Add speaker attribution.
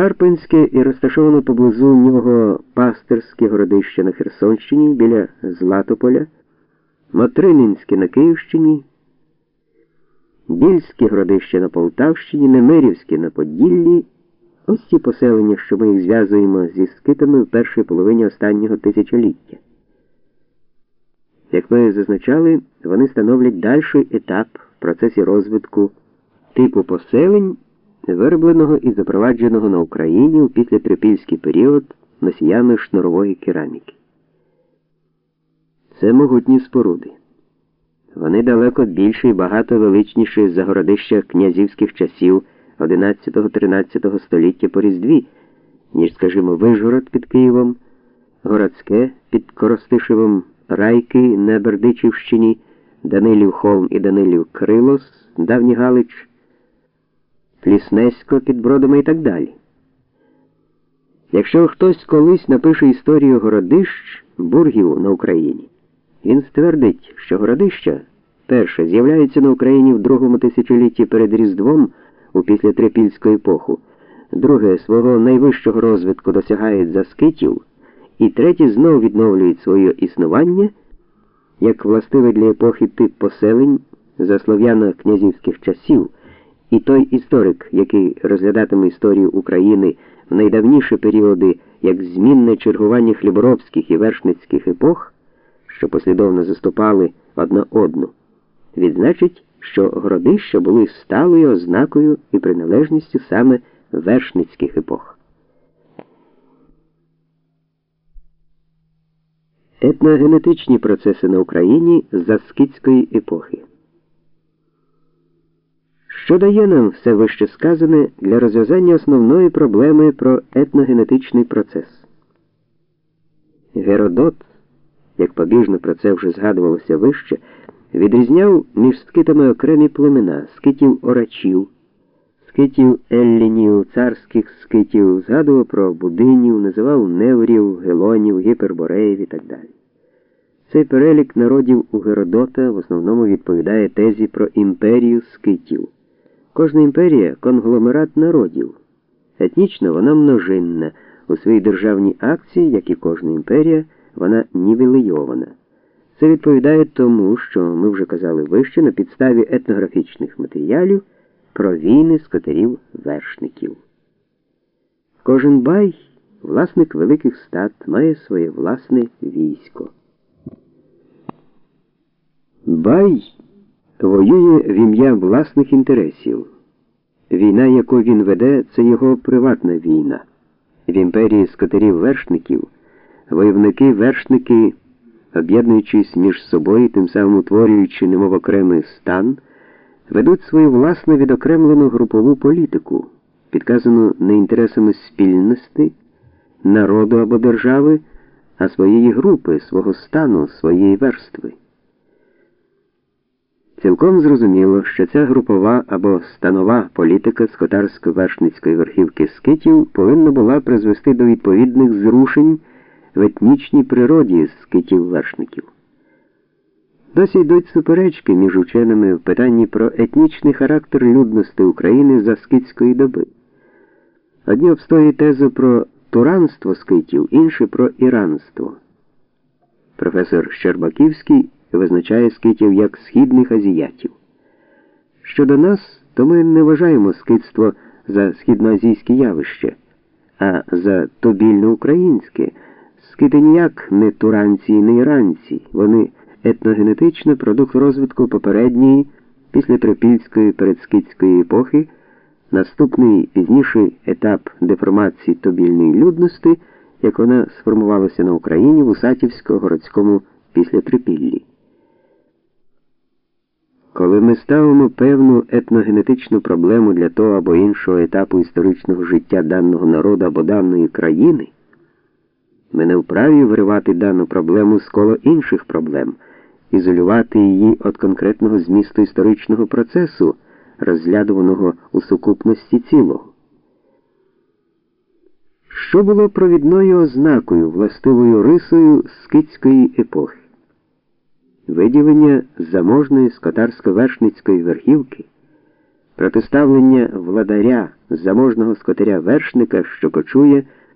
Speaker 1: Шарпинське і розташовано поблизу нього пастирське городище на Херсонщині біля Златополя, Матрининське на Київщині, Більське городище на Полтавщині, Немирівське на Поділлі. Ось ці поселення, що ми їх зв'язуємо зі скитами в першій половині останнього тисячоліття. Як ми зазначали, вони становлять дальший етап в процесі розвитку типу поселень виробленого і запровадженого на Україні у післятрипільський період носіями шнурової кераміки. Це могутні споруди. Вони далеко більше і багато величніші за городища князівських часів 11-13 століття по Різдві, ніж, скажімо, Вижгород під Києвом, Городське під Коростишевом, Райки на Бердичівщині, Данилів Холм і Данилів Крилос, Давній Галич. Пліснесько під бродами і так далі. Якщо хтось колись напише історію городищ бургів на Україні, він ствердить, що городища перше з'являються на Україні в другому тисячолітті перед Різдвом у післятрипільську епоху, друге свого найвищого розвитку досягають за скитів, і третє знову відновлюють своє існування як властивий для епохи тип поселень за слов'яно-князівських часів. І той історик, який розглядатиме історію України в найдавніші періоди як змінне чергування хліборобських і вершницьких епох, що послідовно заступали одна одну, відзначить, що городища були сталою ознакою і приналежністю саме вершницьких епох. Етногенетичні процеси на Україні за скітської епохи. Що дає нам все вище сказане для розв'язання основної проблеми про етногенетичний процес? Геродот, як побіжно про це вже згадувалося вище, відрізняв між скитами окремі племена, скитів орачів, скитів еллінів, царських скитів, згадував про будинів, називав неврів, гелонів, гіпербореїв і так далі. Цей перелік народів у Геродота в основному відповідає тезі про імперію скитів. Кожна імперія конгломерат народів. Етнічно вона множинна. У своїй державній акції, як і кожна імперія, вона нівелейована. Це відповідає тому, що ми вже казали вище на підставі етнографічних матеріалів про війни скотерів вершників. Кожен бай, власник великих стат, має своє власне військо. Бай воює в ім'я власних інтересів. Війна, яку він веде, це його приватна війна. В імперії скотерів вершників войовники вершники, об'єднуючись між собою, тим самим утворюючи немов окремий стан, ведуть свою власну відокремлену групову політику, підказану не інтересами спільності, народу або держави, а своєї групи, свого стану, своєї верстви. Цілком зрозуміло, що ця групова або станова політика скотарсько-вершницької верхівки скитів повинна була призвести до відповідних зрушень в етнічній природі скитів-вершників. Досі йдуть суперечки між ученими в питанні про етнічний характер людності України за скитської доби. Одні обстоюють тезу про туранство скитів, інші про іранство. Професор Щербаківський визначає скитів як східних азіятів. Щодо нас, то ми не вважаємо скитство за східноазійське явище, а за тобільно-українське. Скити ніяк не туранці і не іранці. Вони етногенетично продукт розвитку попередньої післятрипільської передскітської епохи, наступний пізніший етап деформації тобільної людності, як вона сформувалася на Україні в Усатівсько-городському післятрипіллі. Коли ми ставимо певну етногенетичну проблему для того або іншого етапу історичного життя даного народу або даної країни, ми не вправі виривати дану проблему з коло інших проблем, ізолювати її від конкретного змісту історичного процесу, розглядуваного у сукупності цілого. Що було провідною ознакою, властивою рисою скитської епохи? Виділення заможної скотарсько-вершницької верхівки Протиставлення владаря заможного скотаря вершника, що кочує.